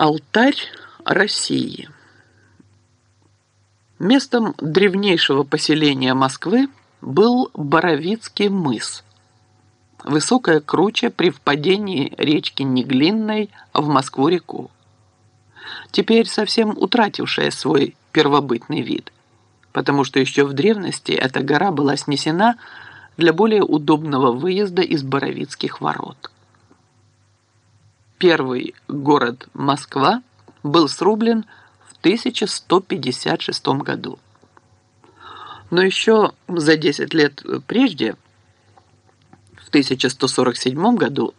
Алтарь России. Местом древнейшего поселения Москвы был Боровицкий мыс. Высокая круче при впадении речки Неглинной в Москву-реку. Теперь совсем утратившая свой первобытный вид, потому что еще в древности эта гора была снесена для более удобного выезда из Боровицких ворот. Первый город Москва был срублен в 1156 году. Но еще за 10 лет прежде, в 1147 году,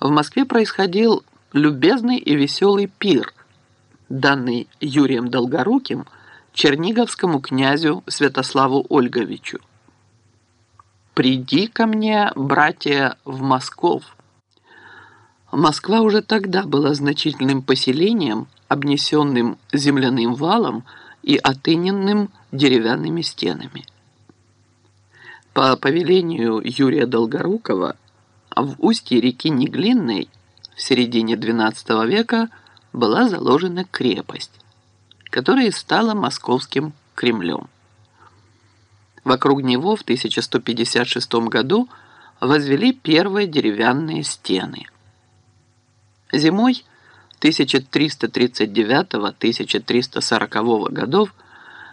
в Москве происходил любезный и веселый пир, данный Юрием Долгоруким черниговскому князю Святославу Ольговичу. «Приди ко мне, братья, в Москов», Москва уже тогда была значительным поселением, обнесенным земляным валом и отыненным деревянными стенами. По повелению Юрия Долгорукова в устье реки Неглинной в середине XII века была заложена крепость, которая стала московским Кремлем. Вокруг него в 1156 году возвели первые деревянные стены – Зимой 1339-1340 годов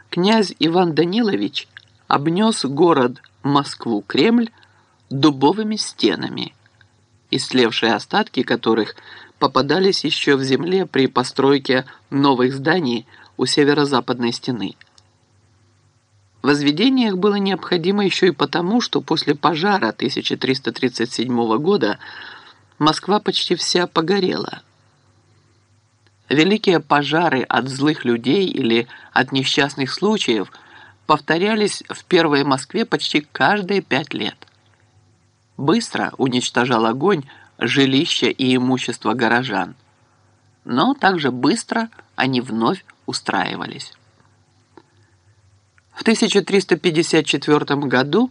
князь Иван Данилович обнес город Москву-Кремль дубовыми стенами, истлевшие остатки которых попадались еще в земле при постройке новых зданий у северо-западной стены. Возведение их было необходимо еще и потому, что после пожара 1337 года Москва почти вся погорела. Великие пожары от злых людей или от несчастных случаев повторялись в Первой Москве почти каждые пять лет. Быстро уничтожал огонь жилища и имущество горожан, но также быстро они вновь устраивались. В 1354 году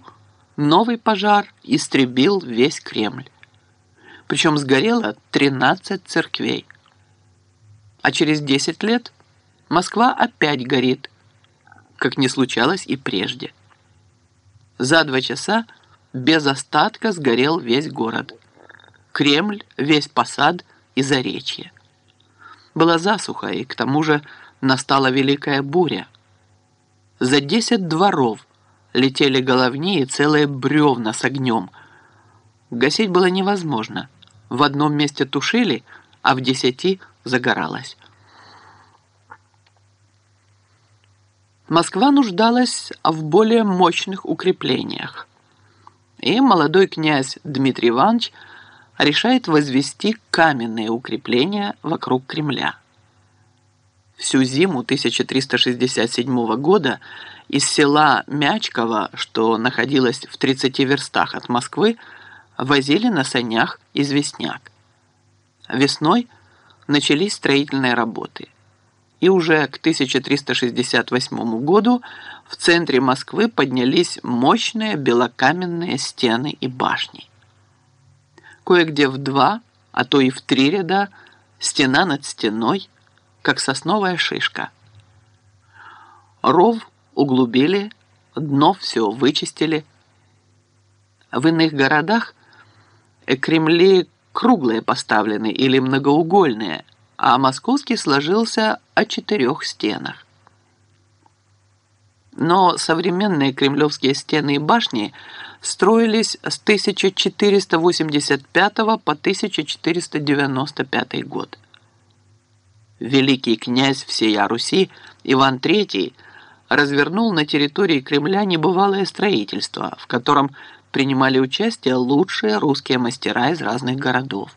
новый пожар истребил весь Кремль причем сгорело 13 церквей. А через 10 лет Москва опять горит, как не случалось и прежде. За два часа без остатка сгорел весь город. Кремль, весь посад и заречье. Была засуха, и к тому же настала великая буря. За десять дворов летели головни и целые бревна с огнем. Гасить было невозможно – в одном месте тушили, а в десяти загоралось. Москва нуждалась в более мощных укреплениях. И молодой князь Дмитрий Иванович решает возвести каменные укрепления вокруг Кремля. Всю зиму 1367 года из села Мячково, что находилось в 30 верстах от Москвы, возили на санях известняк. Весной начались строительные работы. И уже к 1368 году в центре Москвы поднялись мощные белокаменные стены и башни. Кое-где в два, а то и в три ряда, стена над стеной, как сосновая шишка. Ров углубили, дно все вычистили. В иных городах Кремли круглые поставлены или многоугольные, а московский сложился о четырех стенах. Но современные кремлевские стены и башни строились с 1485 по 1495 год. Великий князь всея Руси Иван III развернул на территории Кремля небывалое строительство, в котором принимали участие лучшие русские мастера из разных городов.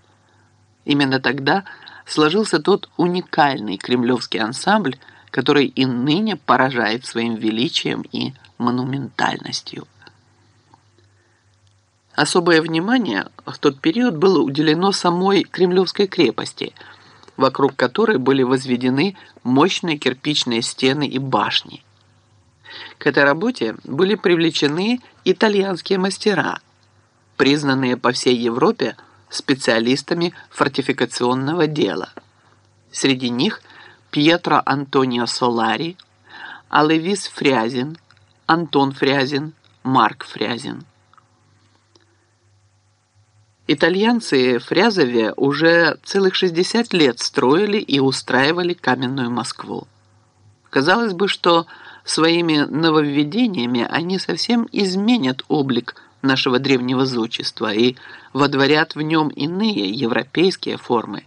Именно тогда сложился тот уникальный кремлевский ансамбль, который и ныне поражает своим величием и монументальностью. Особое внимание в тот период было уделено самой Кремлевской крепости, вокруг которой были возведены мощные кирпичные стены и башни – к этой работе были привлечены итальянские мастера, признанные по всей Европе специалистами фортификационного дела. Среди них Пьетро Антонио Солари, Алевис Фрязин, Антон Фрязин, Марк Фрязин. Итальянцы Фрязове уже целых 60 лет строили и устраивали каменную Москву. Казалось бы, что своими нововведениями они совсем изменят облик нашего древнего зодчества и водворят в нем иные европейские формы.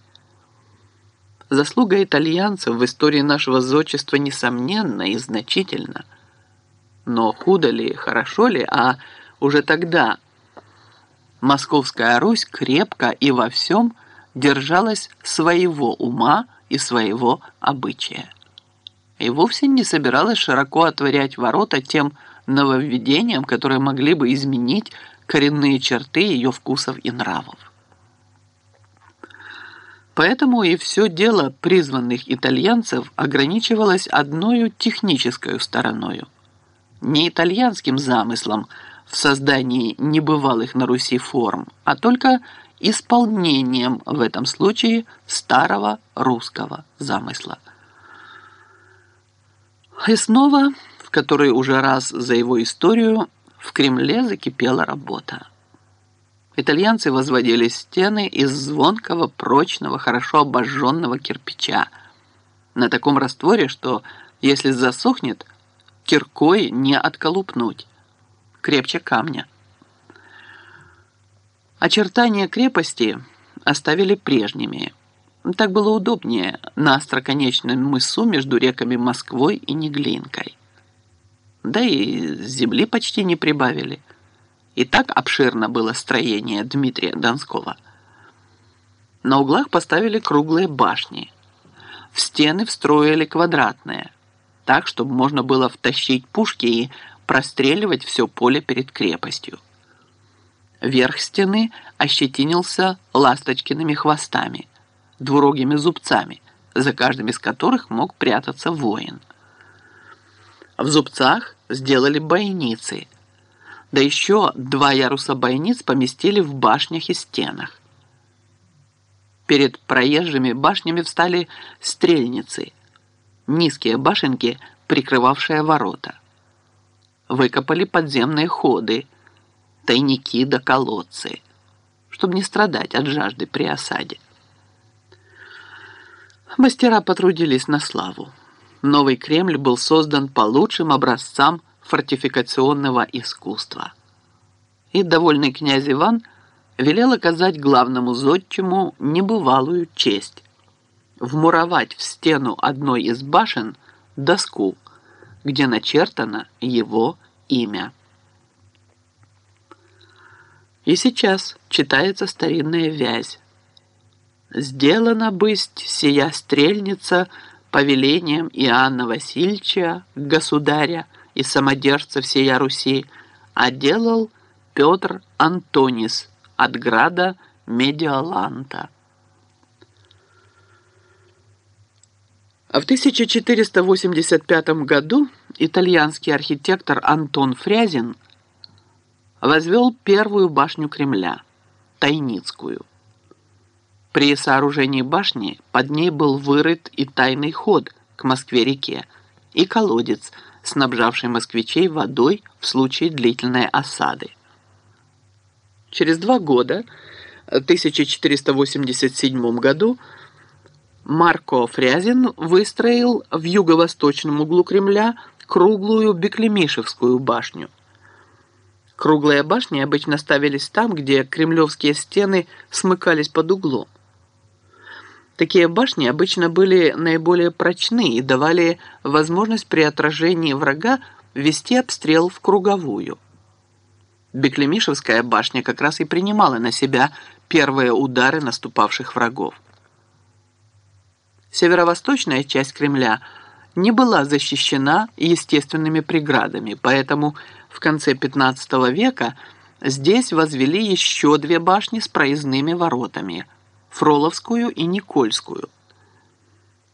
Заслуга итальянцев в истории нашего зодчества несомненна и значительна. Но худо ли, хорошо ли, а уже тогда – Московская Русь крепко и во всем держалась своего ума и своего обычая. И вовсе не собиралась широко отворять ворота тем нововведениям, которые могли бы изменить коренные черты ее вкусов и нравов. Поэтому и все дело призванных итальянцев ограничивалось одной технической стороною, не итальянским замыслом – в создании небывалых на Руси форм, а только исполнением в этом случае старого русского замысла. И снова, в которой уже раз за его историю, в Кремле закипела работа. Итальянцы возводили стены из звонкого, прочного, хорошо обожженного кирпича на таком растворе, что, если засохнет, киркой не отколупнуть крепче камня. Очертания крепости оставили прежними. Так было удобнее на остроконечном мысу между реками Москвой и Неглинкой. Да и земли почти не прибавили. И так обширно было строение Дмитрия Донского. На углах поставили круглые башни. В стены встроили квадратные, так, чтобы можно было втащить пушки и простреливать все поле перед крепостью. Верх стены ощетинился ласточкиными хвостами, двурогими зубцами, за каждым из которых мог прятаться воин. В зубцах сделали бойницы, да еще два яруса бойниц поместили в башнях и стенах. Перед проезжими башнями встали стрельницы, низкие башенки, прикрывавшие ворота выкопали подземные ходы, тайники да колодцы, чтобы не страдать от жажды при осаде. Мастера потрудились на славу. Новый Кремль был создан по лучшим образцам фортификационного искусства. И довольный князь Иван велел оказать главному зодчему небывалую честь – вмуровать в стену одной из башен доску, где начертано его имя. И сейчас читается старинная вязь. «Сделана бысть сия стрельница повелением Иоанна Васильевича, государя и самодержца всея Руси, а делал Петр Антонис от града Медиаланта». А в 1485 году итальянский архитектор Антон Фрязин возвел первую башню Кремля – Тайницкую. При сооружении башни под ней был вырыт и тайный ход к Москве-реке, и колодец, снабжавший москвичей водой в случае длительной осады. Через два года, в 1487 году, Марко Фрязин выстроил в юго-восточном углу Кремля круглую Беклемишевскую башню. Круглые башни обычно ставились там, где кремлевские стены смыкались под углом. Такие башни обычно были наиболее прочны и давали возможность при отражении врага вести обстрел в круговую. Беклемишевская башня как раз и принимала на себя первые удары наступавших врагов. Северо-восточная часть Кремля не была защищена естественными преградами, поэтому в конце XV века здесь возвели еще две башни с проездными воротами – Фроловскую и Никольскую.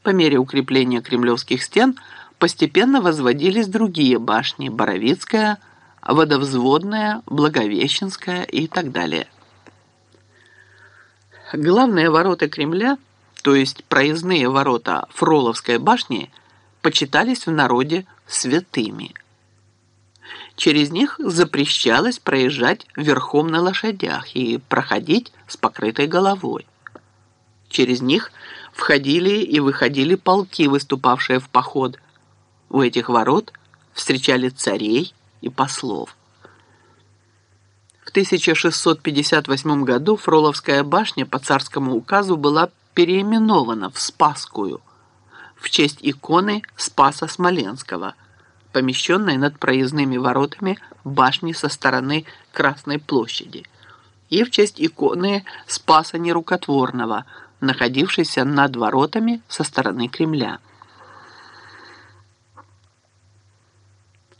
По мере укрепления кремлевских стен постепенно возводились другие башни – Боровицкая, Водовзводная, Благовещенская и так далее. Главные ворота Кремля – то есть проездные ворота Фроловской башни, почитались в народе святыми. Через них запрещалось проезжать верхом на лошадях и проходить с покрытой головой. Через них входили и выходили полки, выступавшие в поход. У этих ворот встречали царей и послов. В 1658 году Фроловская башня по царскому указу была переименована в Спасскую в честь иконы Спаса Смоленского – помещенной над проездными воротами башни со стороны Красной площади, и в честь иконы Спаса Нерукотворного, находившейся над воротами со стороны Кремля.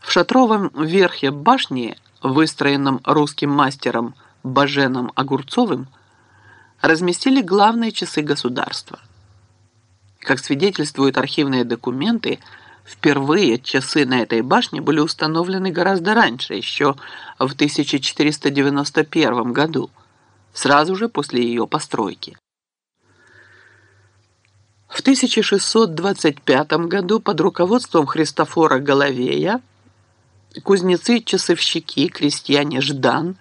В шатровом верхе башни, выстроенном русским мастером Баженом Огурцовым, разместили главные часы государства. Как свидетельствуют архивные документы, Впервые часы на этой башне были установлены гораздо раньше, еще в 1491 году, сразу же после ее постройки. В 1625 году под руководством Христофора Головея кузнецы-часовщики, крестьяне Ждан,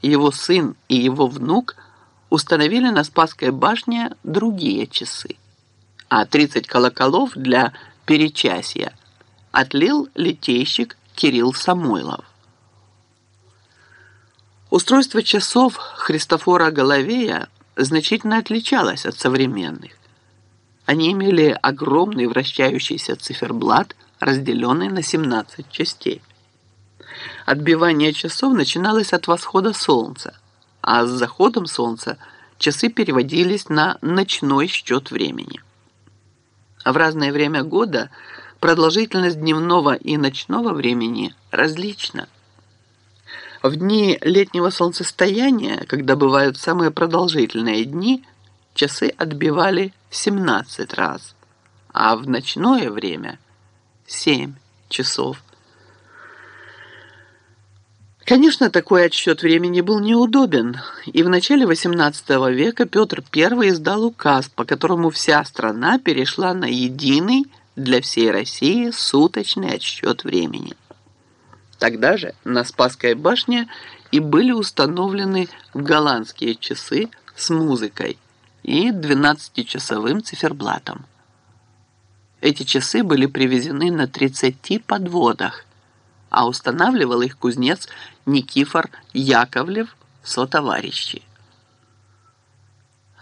его сын и его внук установили на Спасской башне другие часы, а 30 колоколов для перечасья отлил литейщик Кирилл Самойлов. Устройство часов Христофора Головея значительно отличалось от современных. Они имели огромный вращающийся циферблат, разделенный на 17 частей. Отбивание часов начиналось от восхода солнца, а с заходом солнца часы переводились на ночной счет времени. В разное время года продолжительность дневного и ночного времени различна. В дни летнего солнцестояния, когда бывают самые продолжительные дни, часы отбивали 17 раз, а в ночное время 7 часов. Конечно, такой отсчет времени был неудобен, и в начале XVIII века Петр I издал указ, по которому вся страна перешла на единый для всей России суточный отсчет времени. Тогда же на Спасской башне и были установлены голландские часы с музыкой и 12-часовым циферблатом. Эти часы были привезены на 30 подводах, а устанавливал их кузнец Никифор Яковлев сотоварищи.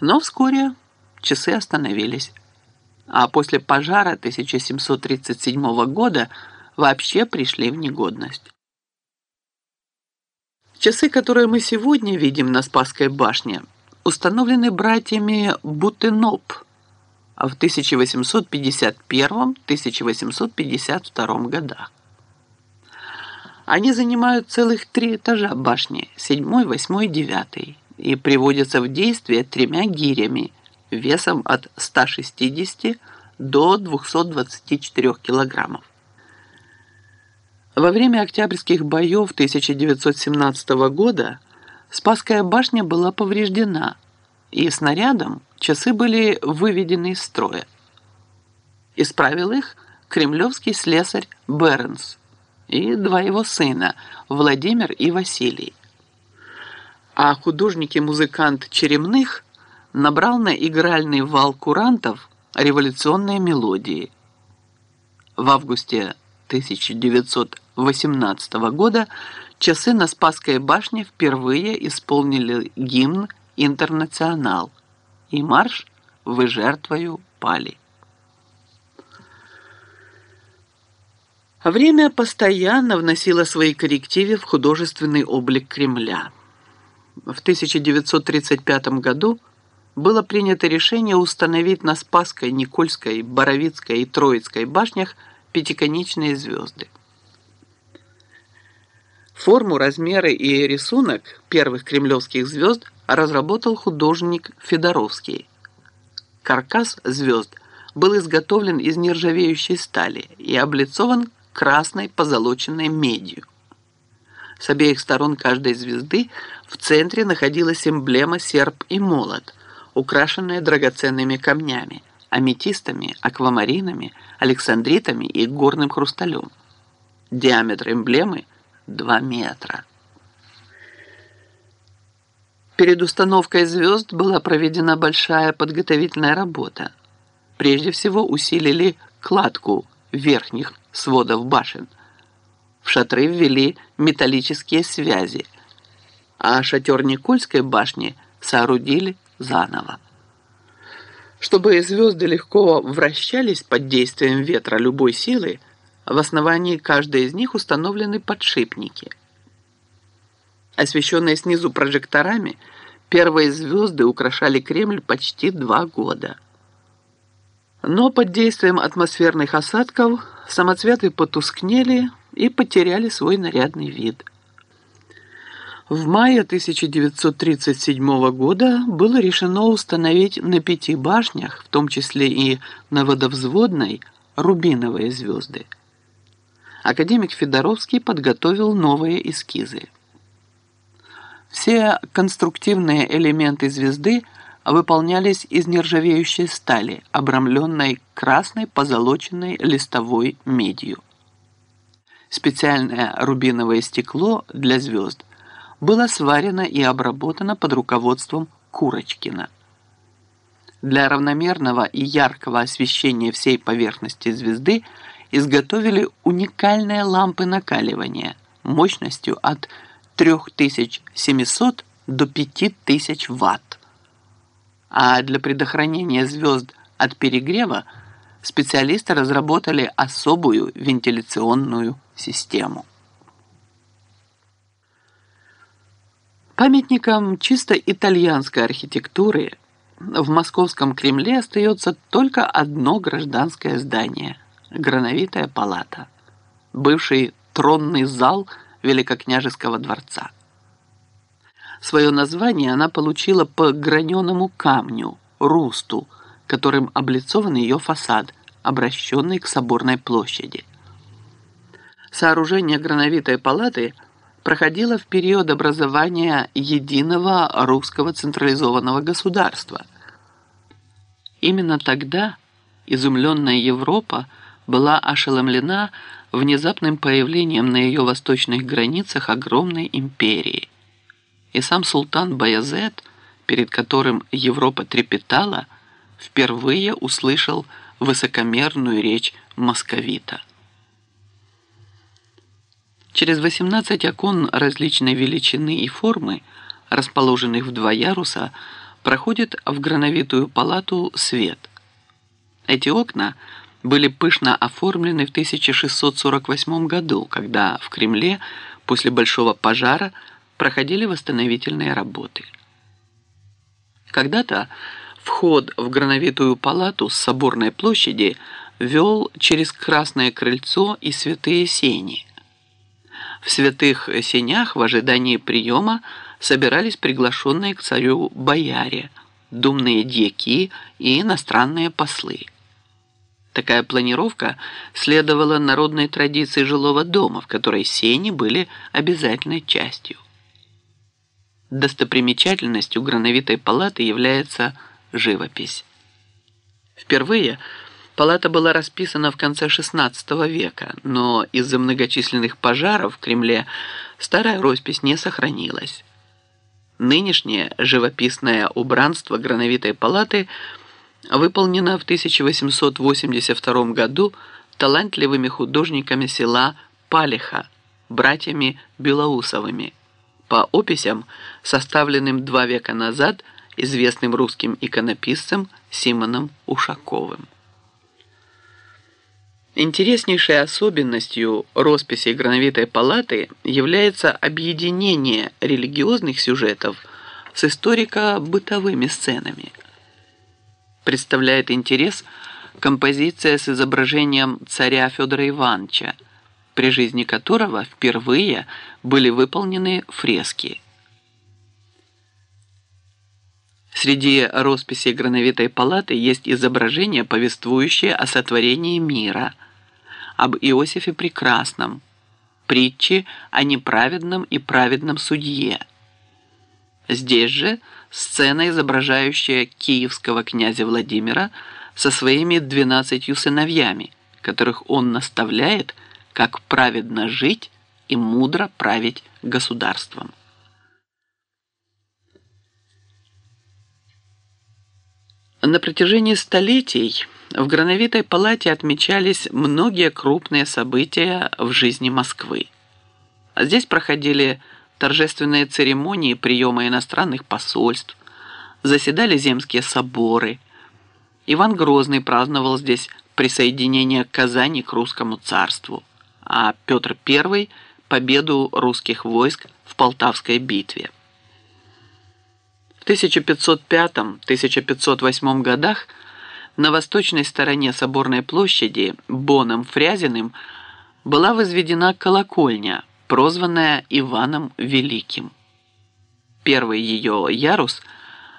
Но вскоре часы остановились, а после пожара 1737 года вообще пришли в негодность. Часы, которые мы сегодня видим на Спасской башне, установлены братьями Бутеноп в 1851-1852 годах. Они занимают целых три этажа башни, седьмой, восьмой, девятый, и приводятся в действие тремя гирями весом от 160 до 224 килограммов. Во время Октябрьских боев 1917 года Спасская башня была повреждена, и снарядом часы были выведены из строя. Исправил их кремлевский слесарь Бернс – и два его сына, Владимир и Василий. А художник и музыкант Черемных набрал на игральный вал курантов революционные мелодии. В августе 1918 года часы на Спасской башне впервые исполнили гимн «Интернационал» и марш «Вы жертвою пали». Время постоянно вносило свои коррективы в художественный облик Кремля. В 1935 году было принято решение установить на Спасской, Никольской, Боровицкой и Троицкой башнях пятиконечные звезды. Форму, размеры и рисунок первых кремлевских звезд разработал художник Федоровский. Каркас звезд был изготовлен из нержавеющей стали и облицован красной позолоченной медью. С обеих сторон каждой звезды в центре находилась эмблема серп и молот, украшенные драгоценными камнями, аметистами, аквамаринами, александритами и горным хрусталем. Диаметр эмблемы 2 метра. Перед установкой звезд была проведена большая подготовительная работа. Прежде всего усилили кладку верхних сводов башен. В шатры ввели металлические связи, а шатер Никольской башни соорудили заново. Чтобы звезды легко вращались под действием ветра любой силы, в основании каждой из них установлены подшипники – Освещенные снизу прожекторами, первые звезды украшали Кремль почти два года. Но под действием атмосферных осадков самоцветы потускнели и потеряли свой нарядный вид. В мае 1937 года было решено установить на пяти башнях, в том числе и на водовзводной, рубиновые звезды. Академик Федоровский подготовил новые эскизы. Все конструктивные элементы звезды выполнялись из нержавеющей стали, обрамленной красной позолоченной листовой медью. Специальное рубиновое стекло для звезд было сварено и обработано под руководством Курочкина. Для равномерного и яркого освещения всей поверхности звезды изготовили уникальные лампы накаливания мощностью от 3700 до 5000 ватт. А для предохранения звезд от перегрева специалисты разработали особую вентиляционную систему. Памятником чисто итальянской архитектуры в московском Кремле остается только одно гражданское здание – Грановитая палата, бывший тронный зал – Великокняжеского дворца. Свое название она получила по граненому камню, русту, которым облицован ее фасад, обращенный к соборной площади. Сооружение грановитой палаты проходило в период образования единого русского централизованного государства. Именно тогда изумленная Европа была ошеломлена внезапным появлением на ее восточных границах огромной империи. И сам султан Баязет, перед которым Европа трепетала, впервые услышал высокомерную речь московита. Через 18 окон различной величины и формы, расположенных в два яруса, проходит в грановитую палату свет. Эти окна – были пышно оформлены в 1648 году, когда в Кремле после большого пожара проходили восстановительные работы. Когда-то вход в Грановитую палату с Соборной площади вел через Красное крыльцо и Святые Сени. В Святых Сенях в ожидании приема собирались приглашенные к царю бояре, думные дьяки и иностранные послы. Такая планировка следовала народной традиции жилого дома, в которой сени были обязательной частью. Достопримечательностью грановитой палаты является живопись. Впервые палата была расписана в конце XVI века, но из-за многочисленных пожаров в Кремле старая роспись не сохранилась. Нынешнее живописное убранство грановитой палаты – выполнена в 1882 году талантливыми художниками села Палиха, братьями Белоусовыми, по описям, составленным два века назад известным русским иконописцем Симоном Ушаковым. Интереснейшей особенностью росписи Грановитой палаты является объединение религиозных сюжетов с историко-бытовыми сценами – представляет интерес композиция с изображением царя Федора Ивановича, при жизни которого впервые были выполнены фрески. Среди росписей Грановитой палаты есть изображение, повествующее о сотворении мира, об Иосифе Прекрасном, притчи о неправедном и праведном судье. Здесь же сцена, изображающая киевского князя Владимира со своими двенадцатью сыновьями, которых он наставляет, как праведно жить и мудро править государством. На протяжении столетий в Грановитой палате отмечались многие крупные события в жизни Москвы. Здесь проходили торжественные церемонии приема иностранных посольств, заседали земские соборы. Иван Грозный праздновал здесь присоединение Казани к русскому царству, а Петр I – победу русских войск в Полтавской битве. В 1505-1508 годах на восточной стороне Соборной площади Боном Фрязиным была возведена колокольня – прозванная Иваном Великим. Первый ее ярус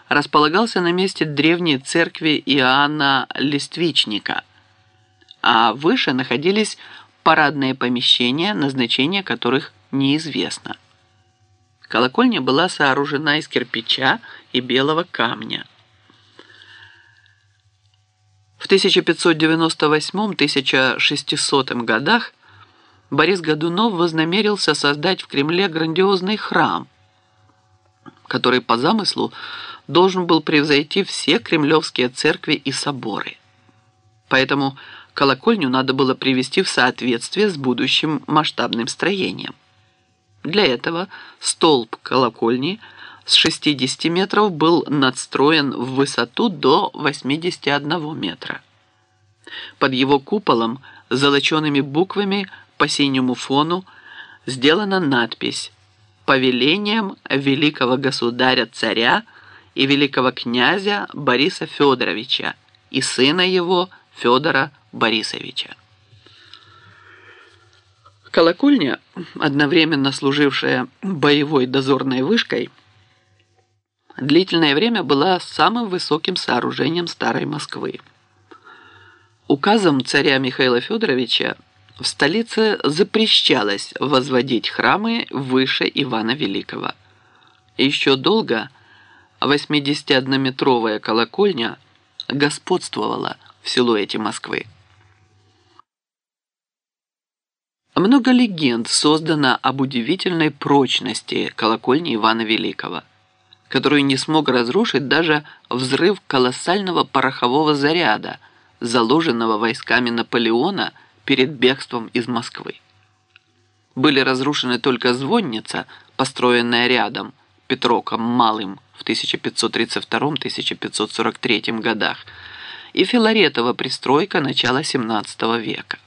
располагался на месте древней церкви Иоанна Листвичника, а выше находились парадные помещения, назначение которых неизвестно. Колокольня была сооружена из кирпича и белого камня. В 1598-1600 годах Борис Годунов вознамерился создать в Кремле грандиозный храм, который по замыслу должен был превзойти все кремлевские церкви и соборы. Поэтому колокольню надо было привести в соответствие с будущим масштабным строением. Для этого столб колокольни с 60 метров был надстроен в высоту до 81 метра. Под его куполом золочеными буквами – по синему фону сделана надпись «Повелением великого государя-царя и великого князя Бориса Федоровича и сына его Федора Борисовича». Колокольня, одновременно служившая боевой дозорной вышкой, длительное время была самым высоким сооружением Старой Москвы. Указом царя Михаила Федоровича в столице запрещалось возводить храмы выше Ивана Великого. Еще долго 81-метровая колокольня господствовала в силуэте Москвы. Много легенд создано об удивительной прочности колокольни Ивана Великого, которую не смог разрушить даже взрыв колоссального порохового заряда, заложенного войсками Наполеона – перед бегством из Москвы. Были разрушены только звонница, построенная рядом, Петроком Малым в 1532-1543 годах, и Филаретова пристройка начала XVII века.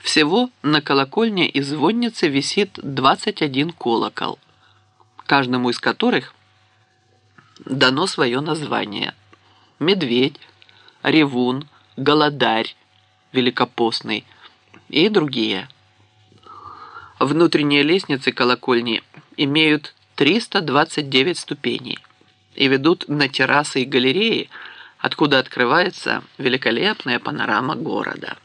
Всего на колокольне и звоннице висит 21 колокол, каждому из которых дано свое название. Медведь, Ревун, Голодарь, Великопостный и другие. Внутренние лестницы колокольни имеют 329 ступеней и ведут на террасы и галереи, откуда открывается великолепная панорама города.